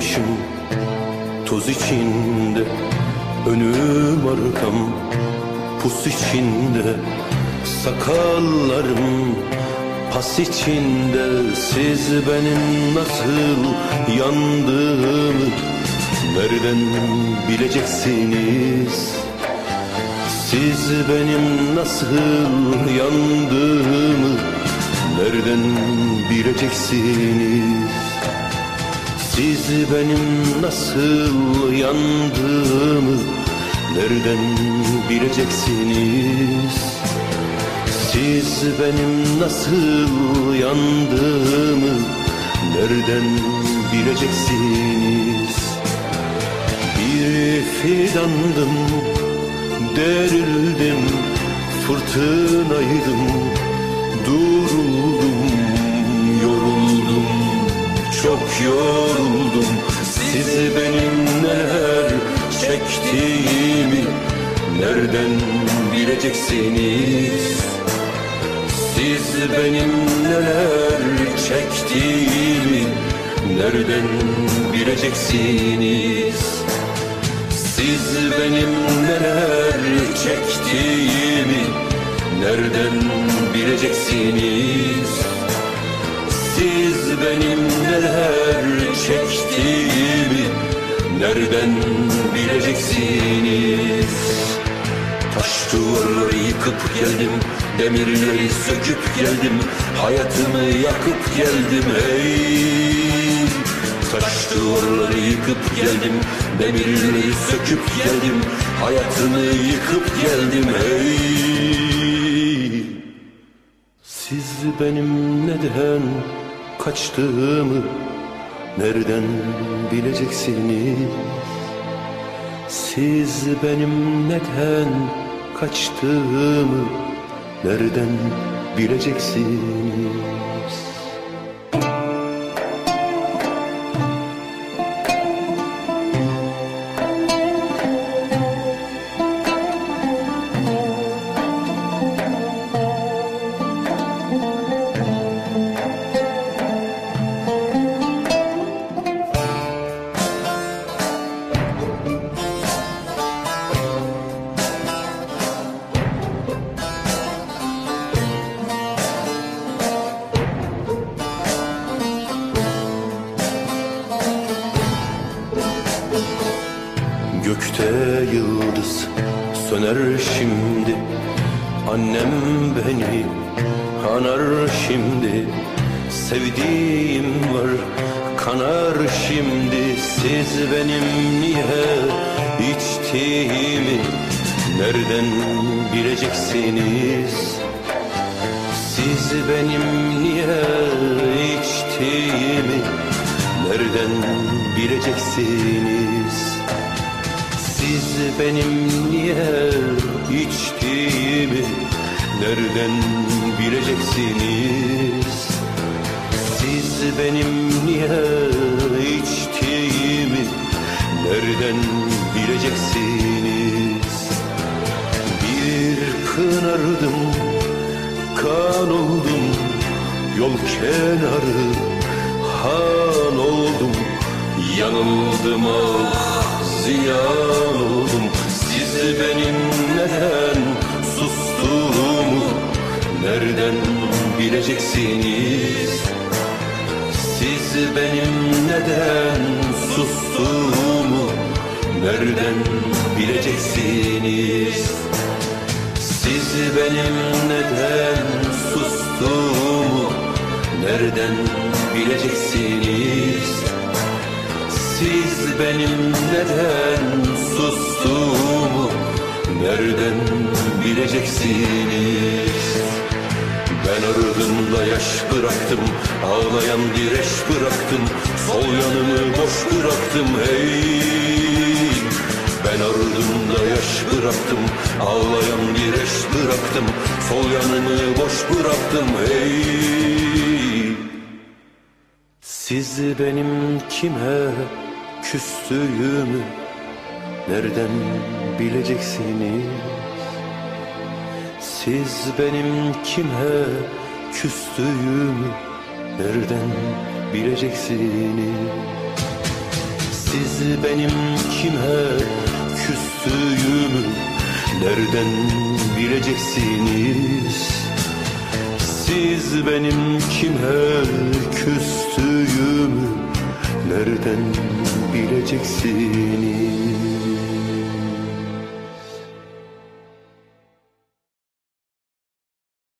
başım toz içinde Önüm arkam pus içinde Sakallarım pas içinde Siz benim nasıl yandığımı Nereden bileceksiniz? Siz benim nasıl yandığımı Nereden bileceksiniz? Siz benim nasıl yandığımı Nereden bileceksiniz? Siz benim nasıl yandığımı Nereden bileceksiniz? Bir fidandım Derildim Fırtınaydım Duruldum Yoruldum Çok yoruldum Sizi benim neler çektiğimi Nereden bileceksiniz? Siz benim neler çektiğimi Nereden bileceksiniz? Siz benim neler çektiğimi Nereden bileceksiniz? Siz benim neler çektiğimi Nereden bileceksiniz? Taş duvarları yıkıp geldim Demirleri söküp geldim Hayatımı yakıp geldim hey Taş duvarları yıkıp geldim Demirleri söküp geldim Hayatımı yıkıp geldim hey Siz benim neden kaçtığımı Nereden bileceksiniz? Siz benim neden kaçtığımı Nereden bileceksiniz Gökte yıldız söner şimdi. Annem beni anar şimdi. Sevdiğim var kanar şimdi. Siz benim niye içtiğimi Nereden bileceksiniz? Siz benim niye Nereden bileceksiniz siz benim niye içtiğimi nereden bileceksiniz? Siz benim niye içtiğimi nereden bileceksiniz? Bir kınardım, kan oldum, yol kenarı yanıldım ah ziyan oldum Siz benim neden sustuğumu nereden bileceksiniz? Siz benim neden sustuğumu nereden bileceksiniz? Siz benim neden sustuğumu nereden bileceksiniz siz benim neden sustuğumu nereden bileceksiniz? Ben ardımda yaş bıraktım, ağlayan direş bıraktım, sol yanımı boş bıraktım hey. Ben ardımda yaş bıraktım, ağlayan direş bıraktım, sol yanımı boş bıraktım hey. Siz benim kime küstüğümü nereden bileceksiniz? Siz benim kime küstüğümü nereden bileceksiniz? Siz benim kime küstüğümü nereden bileceksiniz? Siz benim kime küstüğümü nereden bileceksiniz